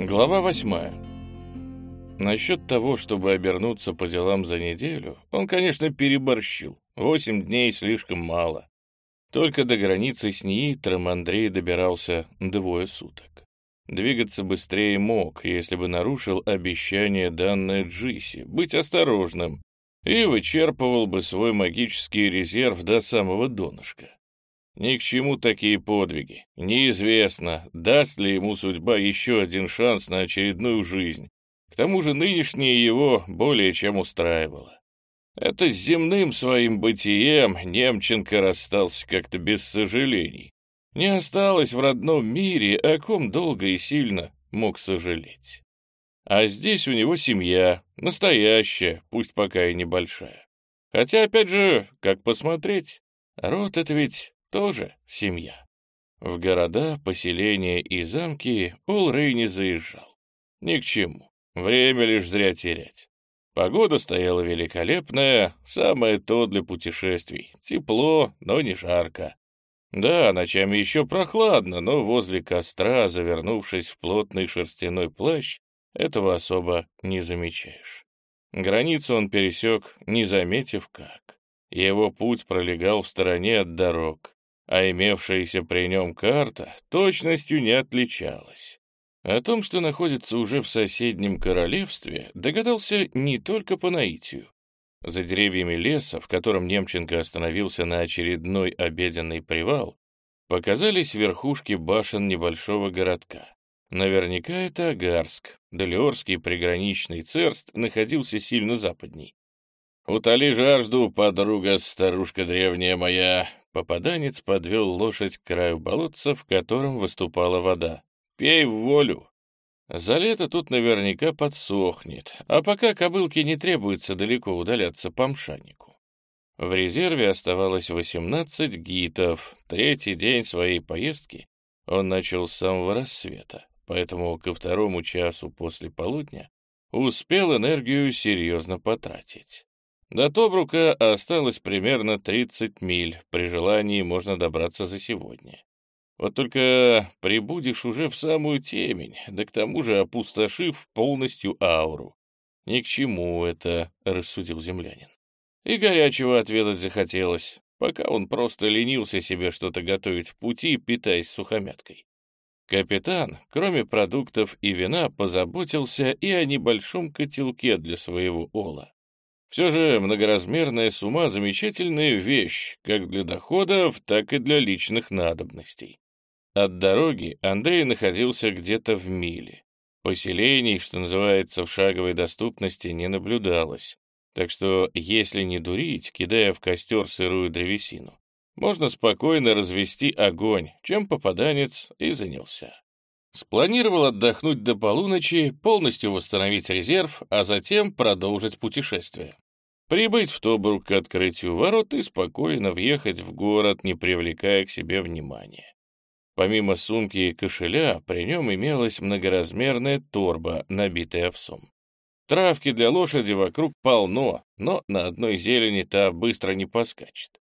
Глава восьмая. Насчет того, чтобы обернуться по делам за неделю, он, конечно, переборщил. Восемь дней слишком мало. Только до границы с Ниитром Андрей добирался двое суток. Двигаться быстрее мог, если бы нарушил обещание, данное Джиси, быть осторожным, и вычерпывал бы свой магический резерв до самого донышка. Ни к чему такие подвиги. Неизвестно, даст ли ему судьба еще один шанс на очередную жизнь. К тому же нынешнее его более чем устраивало. Это с земным своим бытием Немченко расстался как-то без сожалений. Не осталось в родном мире, о ком долго и сильно мог сожалеть. А здесь у него семья, настоящая, пусть пока и небольшая. Хотя, опять же, как посмотреть, род — это ведь тоже семья. В города, поселения и замки Улрей не заезжал. Ни к чему. Время лишь зря терять. Погода стояла великолепная, самое то для путешествий. Тепло, но не жарко. Да, ночами еще прохладно, но возле костра, завернувшись в плотный шерстяной плащ, этого особо не замечаешь. Границу он пересек, не заметив как. Его путь пролегал в стороне от дорог а имевшаяся при нем карта точностью не отличалась. О том, что находится уже в соседнем королевстве, догадался не только по наитию. За деревьями леса, в котором Немченко остановился на очередной обеденный привал, показались верхушки башен небольшого городка. Наверняка это Агарск, Далиорский приграничный церст находился сильно западней. «Утоли жажду, подруга, старушка древняя моя, Попаданец подвел лошадь к краю болотца, в котором выступала вода. «Пей в волю!» За лето тут наверняка подсохнет, а пока кобылке не требуется далеко удаляться по мшаннику. В резерве оставалось 18 гитов. Третий день своей поездки он начал с самого рассвета, поэтому ко второму часу после полудня успел энергию серьезно потратить. До Тобрука осталось примерно 30 миль, при желании можно добраться за сегодня. Вот только прибудешь уже в самую темень, да к тому же опустошив полностью ауру. Ни к чему это, — рассудил землянин. И горячего отведать захотелось, пока он просто ленился себе что-то готовить в пути, питаясь сухомяткой. Капитан, кроме продуктов и вина, позаботился и о небольшом котелке для своего ола. Все же многоразмерная сумма — замечательная вещь, как для доходов, так и для личных надобностей. От дороги Андрей находился где-то в миле. Поселений, что называется, в шаговой доступности не наблюдалось. Так что, если не дурить, кидая в костер сырую древесину, можно спокойно развести огонь, чем попаданец и занялся. Спланировал отдохнуть до полуночи, полностью восстановить резерв, а затем продолжить путешествие. Прибыть в Тобрук к открытию ворот и спокойно въехать в город, не привлекая к себе внимания. Помимо сумки и кошеля, при нем имелась многоразмерная торба, набитая овсом. Травки для лошади вокруг полно, но на одной зелени та быстро не поскачет.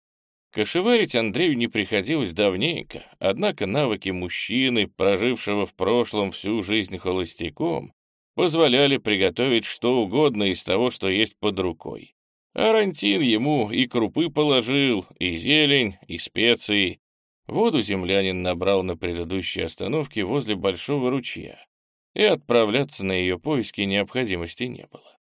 Кошеварить Андрею не приходилось давненько, однако навыки мужчины, прожившего в прошлом всю жизнь холостяком, позволяли приготовить что угодно из того, что есть под рукой. Арантин ему и крупы положил, и зелень, и специи. Воду землянин набрал на предыдущей остановке возле большого ручья, и отправляться на ее поиски необходимости не было.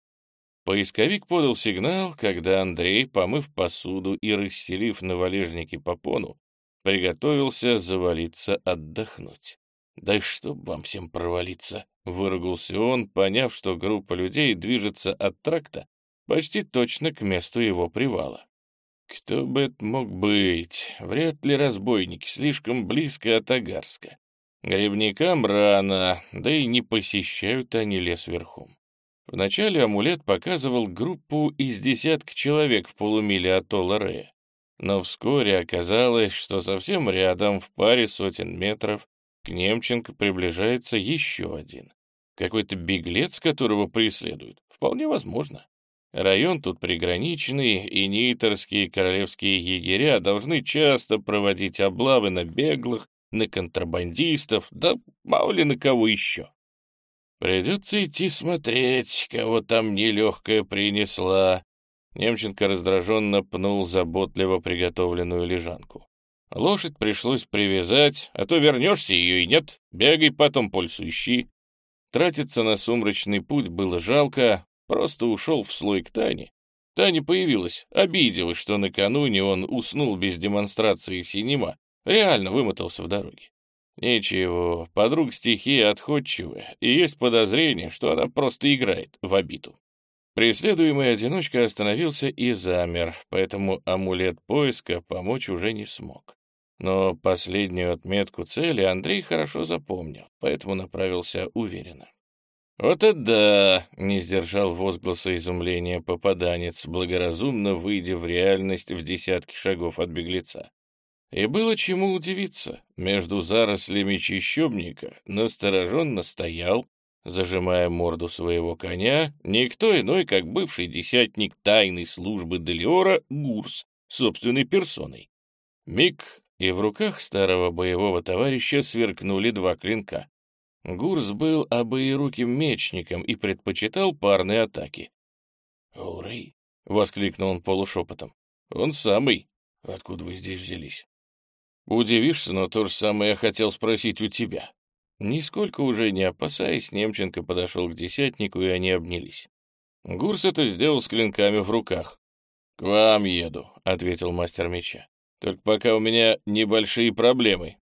Поисковик подал сигнал, когда Андрей, помыв посуду и расселив на валежнике попону, приготовился завалиться отдохнуть. «Да чтоб вам всем провалиться!» — выругался он, поняв, что группа людей движется от тракта почти точно к месту его привала. Кто бы это мог быть? Вряд ли разбойники, слишком близко от Агарска. Грибникам рано, да и не посещают они лес верхом. Вначале амулет показывал группу из десятка человек в полумиле от Оларея, но вскоре оказалось, что совсем рядом, в паре сотен метров, к Немченко приближается еще один. Какой-то беглец, которого преследуют. Вполне возможно. Район тут приграничный, и нейтерские королевские егеря должны часто проводить облавы на беглых, на контрабандистов, да мало ли на кого еще. Придется идти смотреть, кого там нелегкая принесла. Немченко раздраженно пнул заботливо приготовленную лежанку. Лошадь пришлось привязать, а то вернешься ее и нет, бегай потом ищи. Тратиться на сумрачный путь было жалко, просто ушел в слой к Тане. Таня появилась, обиделась, что накануне он уснул без демонстрации синема, реально вымотался в дороге. Ничего, подруг стихии отходчивая, и есть подозрение, что она просто играет в обиду. Преследуемый одиночка остановился и замер, поэтому амулет поиска помочь уже не смог. Но последнюю отметку цели Андрей хорошо запомнил, поэтому направился уверенно. «Вот это да!» — не сдержал возгласа изумления попаданец, благоразумно выйдя в реальность в десятки шагов от беглеца. И было чему удивиться. Между зарослями чищобника настороженно стоял, зажимая морду своего коня, никто иной, как бывший десятник тайной службы Делиора Гурс, собственной персоной. Миг, и в руках старого боевого товарища сверкнули два клинка. Гурс был обоируким мечником и предпочитал парные атаки. «Урей!» — воскликнул он полушепотом. «Он самый. Откуда вы здесь взялись?» «Удивишься, но то же самое я хотел спросить у тебя». Нисколько уже не опасаясь, Немченко подошел к десятнику, и они обнялись. Гурс это сделал с клинками в руках. «К вам еду», — ответил мастер меча. Только пока у меня небольшие проблемы.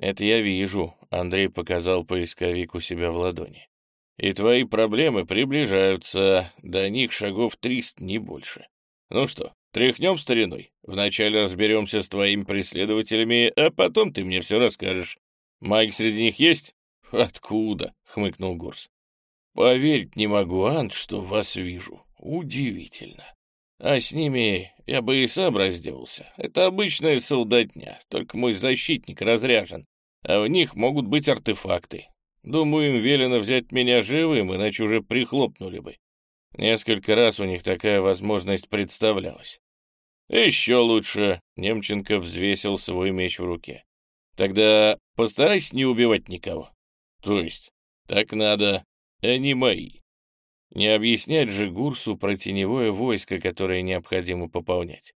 Это я вижу, Андрей показал поисковик у себя в ладони. И твои проблемы приближаются, до них шагов триста, не больше. Ну что, тряхнем стариной? Вначале разберемся с твоими преследователями, а потом ты мне все расскажешь. Маги среди них есть? Откуда? — хмыкнул Гурс. Поверить не могу, Ант, что вас вижу. Удивительно. А с ними я бы и сам разделался. Это обычная солдатня, только мой защитник разряжен, а в них могут быть артефакты. Думаю, им велено взять меня живым, иначе уже прихлопнули бы. Несколько раз у них такая возможность представлялась. Еще лучше, Немченко взвесил свой меч в руке. Тогда постарайся не убивать никого. То есть, так надо, они мои. Не объяснять же Гурсу про теневое войско, которое необходимо пополнять.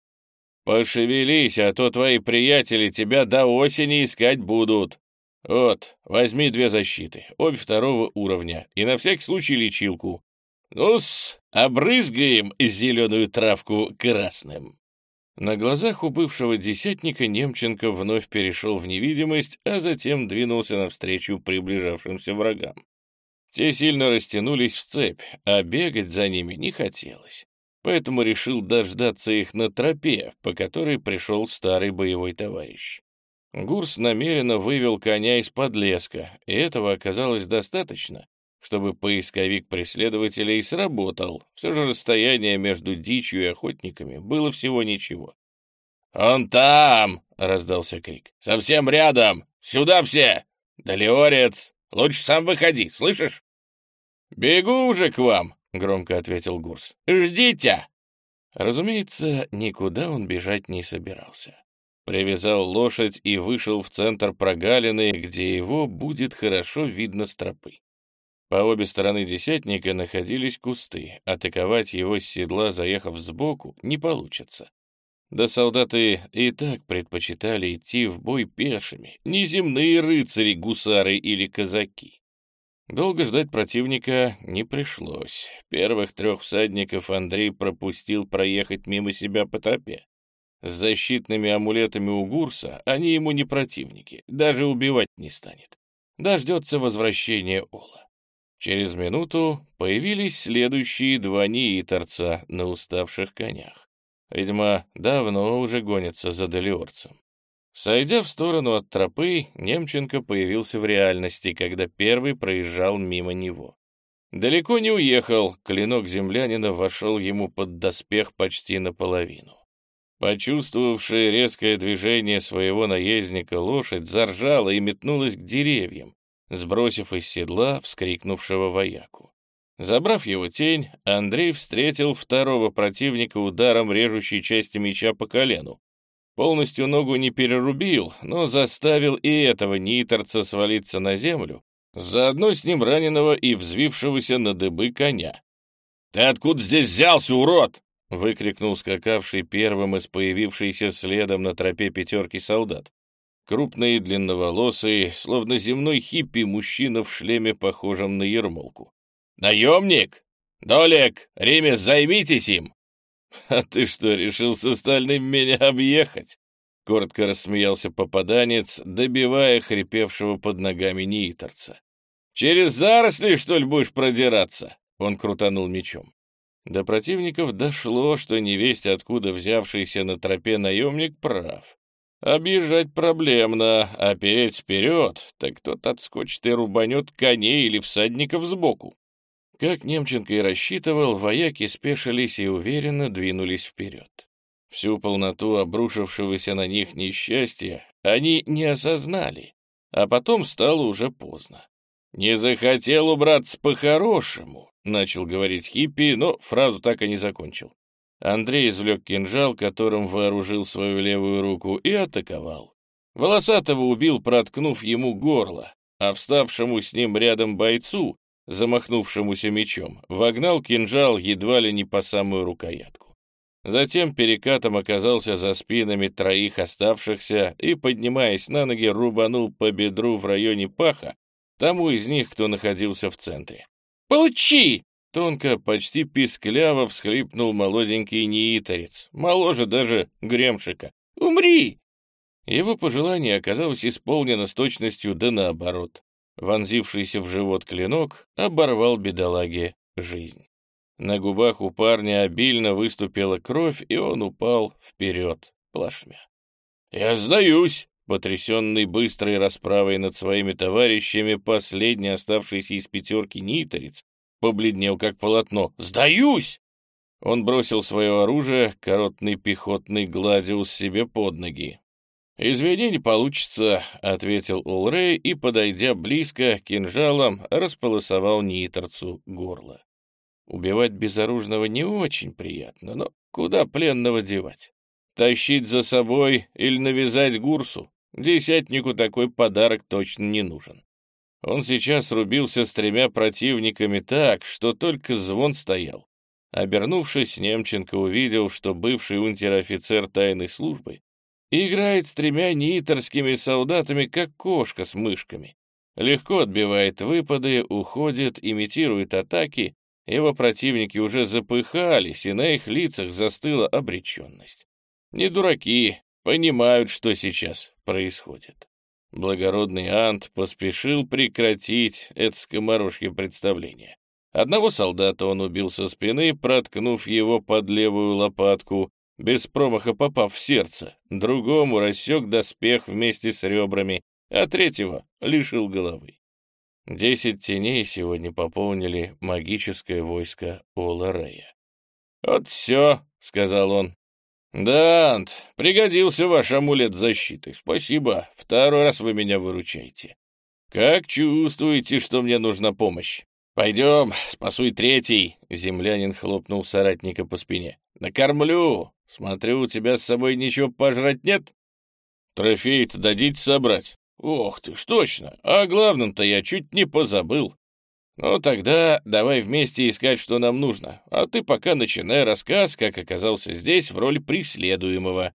«Пошевелись, а то твои приятели тебя до осени искать будут. Вот, возьми две защиты, обе второго уровня, и на всякий случай лечилку. Ну-с, обрызгаем зеленую травку красным». На глазах у бывшего десятника Немченко вновь перешел в невидимость, а затем двинулся навстречу приближавшимся врагам. Те сильно растянулись в цепь, а бегать за ними не хотелось. Поэтому решил дождаться их на тропе, по которой пришел старый боевой товарищ. Гурс намеренно вывел коня из-под леска, и этого оказалось достаточно, чтобы поисковик преследователей сработал. Все же расстояние между дичью и охотниками было всего ничего. «Он там!» — раздался крик. «Совсем рядом! Сюда все! Далеорец! Лучше сам выходи, слышишь?» «Бегу уже к вам», — громко ответил Гурс. «Ждите!» Разумеется, никуда он бежать не собирался. Привязал лошадь и вышел в центр прогалины, где его будет хорошо видно с тропы. По обе стороны десятника находились кусты. Атаковать его с седла, заехав сбоку, не получится. Да солдаты и так предпочитали идти в бой пешими, неземные рыцари, гусары или казаки. Долго ждать противника не пришлось. Первых трех всадников Андрей пропустил проехать мимо себя по тропе. С защитными амулетами у Гурса они ему не противники, даже убивать не станет. Дождется возвращения Ола. Через минуту появились следующие два неиторца на уставших конях. Видимо, давно уже гонится за Делиорцем. Сойдя в сторону от тропы, Немченко появился в реальности, когда первый проезжал мимо него. Далеко не уехал, клинок землянина вошел ему под доспех почти наполовину. Почувствовавшая резкое движение своего наездника, лошадь заржала и метнулась к деревьям, сбросив из седла вскрикнувшего вояку. Забрав его тень, Андрей встретил второго противника ударом режущей части меча по колену. Полностью ногу не перерубил, но заставил и этого ниторца свалиться на землю, заодно с ним раненого и взвившегося на дыбы коня. «Ты откуда здесь взялся, урод?» — выкрикнул скакавший первым из появившийся следом на тропе пятерки солдат. Крупный, длинноволосый, словно земной хиппи, мужчина в шлеме, похожем на ермолку. «Наемник! Долек, Римес, займитесь им!» «А ты что, решил с остальным меня объехать?» Коротко рассмеялся попаданец, добивая хрипевшего под ногами неиторца. «Через заросли, что ли, будешь продираться?» Он крутанул мечом. До противников дошло, что невесть, откуда взявшийся на тропе наемник, прав. Объезжать проблемно, а переть вперед, так тот отскочит и рубанет коней или всадников сбоку. Как Немченко и рассчитывал, вояки спешились и уверенно двинулись вперед. Всю полноту обрушившегося на них несчастья они не осознали, а потом стало уже поздно. «Не захотел убраться по-хорошему», — начал говорить хиппи, но фразу так и не закончил. Андрей извлек кинжал, которым вооружил свою левую руку, и атаковал. Волосатого убил, проткнув ему горло, а вставшему с ним рядом бойцу, замахнувшемуся мечом, вогнал кинжал едва ли не по самую рукоятку. Затем перекатом оказался за спинами троих оставшихся и, поднимаясь на ноги, рубанул по бедру в районе паха тому из них, кто находился в центре. «Получи!» Тонко, почти пискляво всхлипнул молоденький неиторец, моложе даже Гремшика. «Умри!» Его пожелание оказалось исполнено с точностью да наоборот. Вонзившийся в живот клинок оборвал бедолаге жизнь. На губах у парня обильно выступила кровь, и он упал вперед, плашмя. «Я сдаюсь!» Потрясенный быстрой расправой над своими товарищами, последний оставшийся из пятерки ниторец побледнел как полотно. «Сдаюсь!» Он бросил свое оружие, коротный пехотный гладиус себе под ноги. «Извини, не получится», — ответил Улрей и, подойдя близко, кинжалом располосовал Ниторцу горло. Убивать безоружного не очень приятно, но куда пленного девать? Тащить за собой или навязать гурсу? Десятнику такой подарок точно не нужен. Он сейчас рубился с тремя противниками так, что только звон стоял. Обернувшись, Немченко увидел, что бывший унтер-офицер тайной службы играет с тремя ниторскими солдатами, как кошка с мышками. Легко отбивает выпады, уходит, имитирует атаки. Его противники уже запыхались, и на их лицах застыла обреченность. Не дураки, понимают, что сейчас происходит. Благородный Ант поспешил прекратить это скоморожье представление. Одного солдата он убил со спины, проткнув его под левую лопатку, без промаха попав в сердце, другому рассек доспех вместе с ребрами, а третьего лишил головы. Десять теней сегодня пополнили магическое войско Оларея. «Вот все», — сказал он, «Да, Ант, пригодился ваш амулет защиты. Спасибо. Второй раз вы меня выручаете. Как чувствуете, что мне нужна помощь? Пойдем, спасу и третий». Землянин хлопнул соратника по спине. «Накормлю. Смотрю, у тебя с собой ничего пожрать нет?» «Трофей-то дадите собрать?» «Ох ты ж, точно! А главном-то я чуть не позабыл. «Ну тогда давай вместе искать, что нам нужно, а ты пока начинай рассказ, как оказался здесь в роли преследуемого».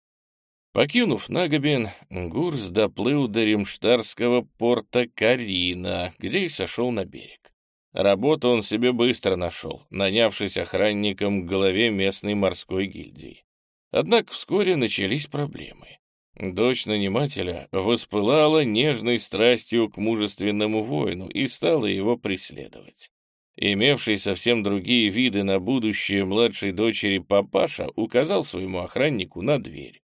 Покинув Нагобин, Гурс доплыл до римштарского порта Карина, где и сошел на берег. Работу он себе быстро нашел, нанявшись охранником к голове местной морской гильдии. Однако вскоре начались проблемы. Дочь нанимателя воспылала нежной страстью к мужественному воину и стала его преследовать. Имевший совсем другие виды на будущее младшей дочери папаша указал своему охраннику на дверь.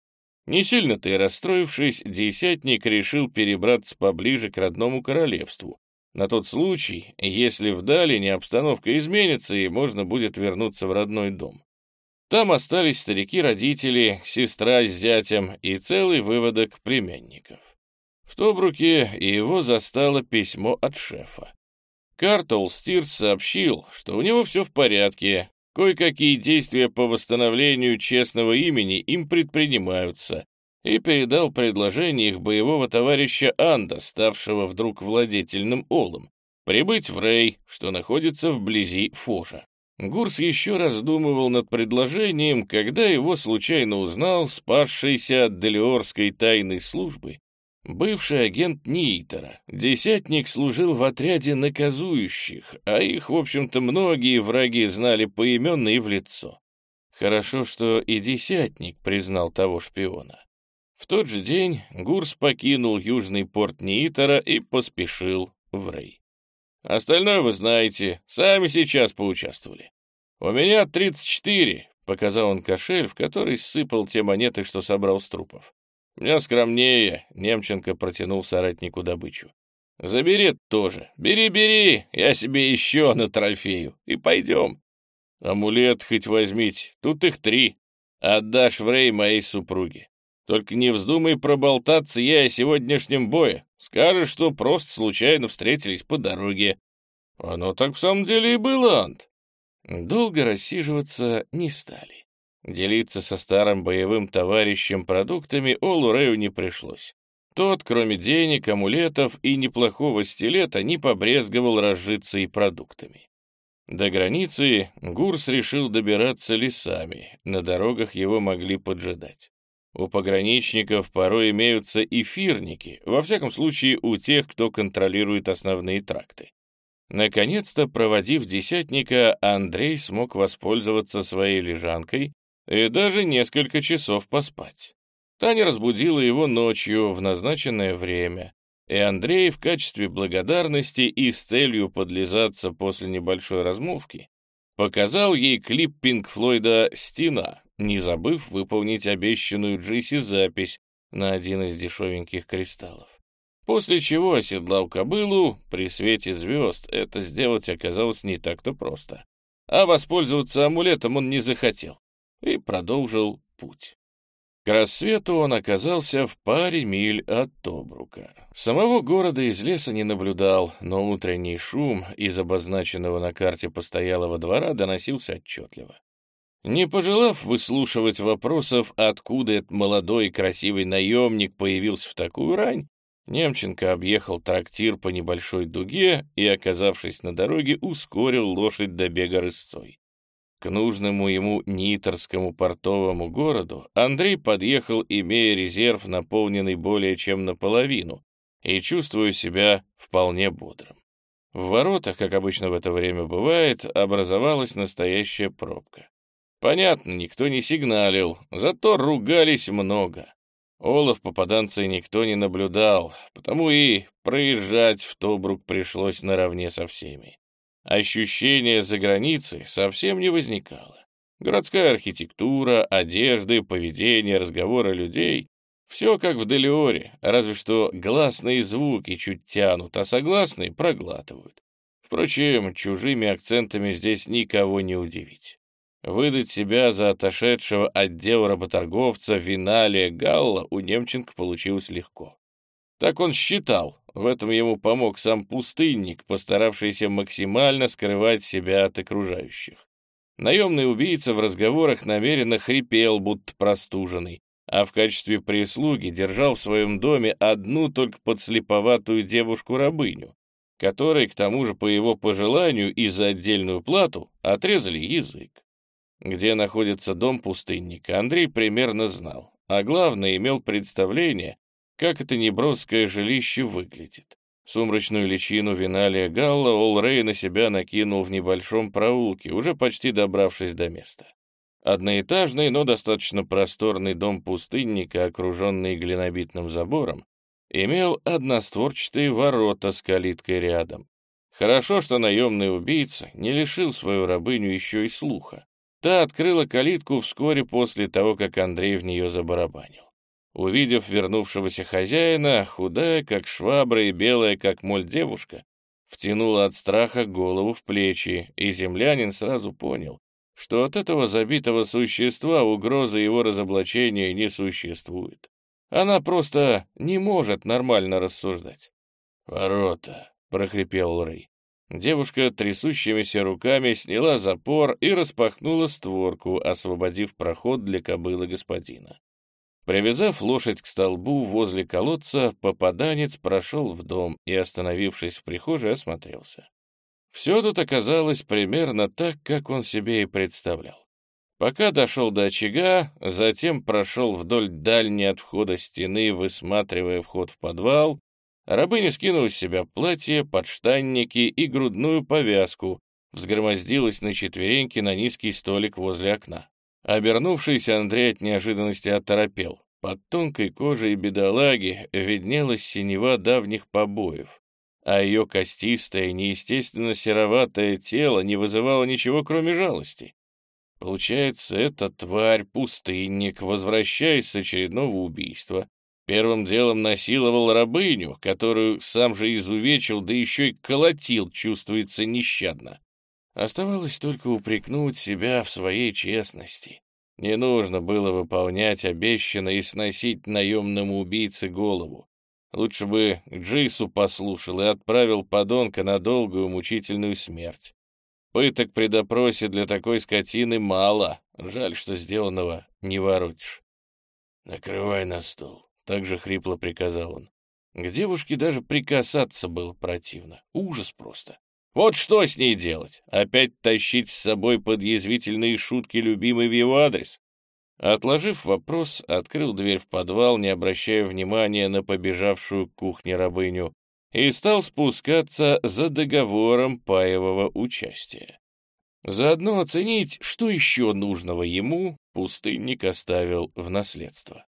Не сильно-то расстроившись, десятник решил перебраться поближе к родному королевству, на тот случай, если в Далине обстановка изменится и можно будет вернуться в родной дом. Там остались старики-родители, сестра с зятем и целый выводок племянников. В Тобруке его застало письмо от шефа. Картол Стирс сообщил, что у него все в порядке, кое-какие действия по восстановлению честного имени им предпринимаются, и передал предложение их боевого товарища Анда, ставшего вдруг владетельным олом, прибыть в Рей, что находится вблизи Фожа. Гурс еще раздумывал над предложением, когда его случайно узнал спасшийся от Делиорской тайной службы бывший агент Нитера. Десятник служил в отряде наказующих, а их, в общем-то, многие враги знали поименно и в лицо. Хорошо, что и десятник признал того шпиона. В тот же день Гурс покинул южный порт Нитера и поспешил в Рей. Остальное вы знаете, сами сейчас поучаствовали. У меня 34, показал он кошель, в который сыпал те монеты, что собрал с трупов. Мне скромнее, Немченко протянул соратнику добычу. Забери тоже. Бери, бери, я себе еще на трофею. И пойдем. Амулет хоть возьмите, тут их три. Отдашь в рей моей супруге. Только не вздумай проболтаться я о сегодняшнем бое. Скажешь, что просто случайно встретились по дороге. Оно так в самом деле и было, Ант. Долго рассиживаться не стали. Делиться со старым боевым товарищем продуктами Олу Рэю не пришлось. Тот, кроме денег, амулетов и неплохого стилета, не побрезговал разжиться и продуктами. До границы Гурс решил добираться лесами, на дорогах его могли поджидать. У пограничников порой имеются эфирники, во всяком случае у тех, кто контролирует основные тракты. Наконец-то, проводив десятника, Андрей смог воспользоваться своей лежанкой и даже несколько часов поспать. Таня разбудила его ночью в назначенное время, и Андрей в качестве благодарности и с целью подлизаться после небольшой размолвки показал ей клип Пинк Флойда «Стена», не забыв выполнить обещанную Джиси запись на один из дешевеньких кристаллов. После чего оседлал кобылу, при свете звезд это сделать оказалось не так-то просто. А воспользоваться амулетом он не захотел и продолжил путь. К рассвету он оказался в паре миль от Тобрука. Самого города из леса не наблюдал, но утренний шум из обозначенного на карте постоялого двора доносился отчетливо. Не пожелав выслушивать вопросов, откуда этот молодой и красивый наемник появился в такую рань, Немченко объехал трактир по небольшой дуге и, оказавшись на дороге, ускорил лошадь до бега рысцой. К нужному ему Ниторскому портовому городу Андрей подъехал, имея резерв, наполненный более чем наполовину, и чувствуя себя вполне бодрым. В воротах, как обычно в это время бывает, образовалась настоящая пробка. Понятно, никто не сигналил, зато ругались много. Олаф попаданца никто не наблюдал, потому и проезжать в Тобрук пришлось наравне со всеми. Ощущения за границей совсем не возникало. Городская архитектура, одежды, поведение, разговоры людей — все как в Делиоре, разве что гласные звуки чуть тянут, а согласные проглатывают. Впрочем, чужими акцентами здесь никого не удивить. Выдать себя за отошедшего отдел работорговца Виналия Галла у Немченко получилось легко. Так он считал, в этом ему помог сам пустынник, постаравшийся максимально скрывать себя от окружающих. Наемный убийца в разговорах намеренно хрипел, будто простуженный, а в качестве прислуги держал в своем доме одну только подслеповатую девушку-рабыню, которой, к тому же, по его пожеланию и за отдельную плату отрезали язык. Где находится дом пустынника, Андрей примерно знал, а главное, имел представление, как это неброское жилище выглядит. Сумрачную личину Виналия Галла Олрей на себя накинул в небольшом проулке, уже почти добравшись до места. Одноэтажный, но достаточно просторный дом пустынника, окруженный глинобитным забором, имел одностворчатые ворота с калиткой рядом. Хорошо, что наемный убийца не лишил свою рабыню еще и слуха. Та открыла калитку вскоре после того, как Андрей в нее забарабанил. Увидев вернувшегося хозяина, худая, как швабра, и белая, как моль девушка, втянула от страха голову в плечи, и землянин сразу понял, что от этого забитого существа угрозы его разоблачения не существует. Она просто не может нормально рассуждать. «Ворота!» — прохрипел Рэй. Девушка трясущимися руками сняла запор и распахнула створку, освободив проход для кобылы господина. Привязав лошадь к столбу возле колодца, попаданец прошел в дом и, остановившись в прихожей, осмотрелся. Все тут оказалось примерно так, как он себе и представлял. Пока дошел до очага, затем прошел вдоль дальней от входа стены, высматривая вход в подвал, рабыня скинула с себя платье, подштанники и грудную повязку, взгромоздилась на четвереньки на низкий столик возле окна. Обернувшись, Андрей от неожиданности оторопел. Под тонкой кожей бедолаги виднелась синева давних побоев, а ее костистое, неестественно сероватое тело не вызывало ничего, кроме жалости. Получается, эта тварь, пустынник, возвращаясь с очередного убийства, первым делом насиловал рабыню, которую сам же изувечил, да еще и колотил, чувствуется нещадно. Оставалось только упрекнуть себя в своей честности. Не нужно было выполнять обещанное и сносить наемному убийце голову. Лучше бы Джейсу послушал и отправил подонка на долгую мучительную смерть. Пыток при допросе для такой скотины мало. Жаль, что сделанного не воротишь. «Накрывай на стол», — так же хрипло приказал он. К девушке даже прикасаться было противно. Ужас просто. Вот что с ней делать? Опять тащить с собой под язвительные шутки любимый в его адрес? Отложив вопрос, открыл дверь в подвал, не обращая внимания на побежавшую к кухне рабыню, и стал спускаться за договором паевого участия. Заодно оценить, что еще нужного ему пустынник оставил в наследство.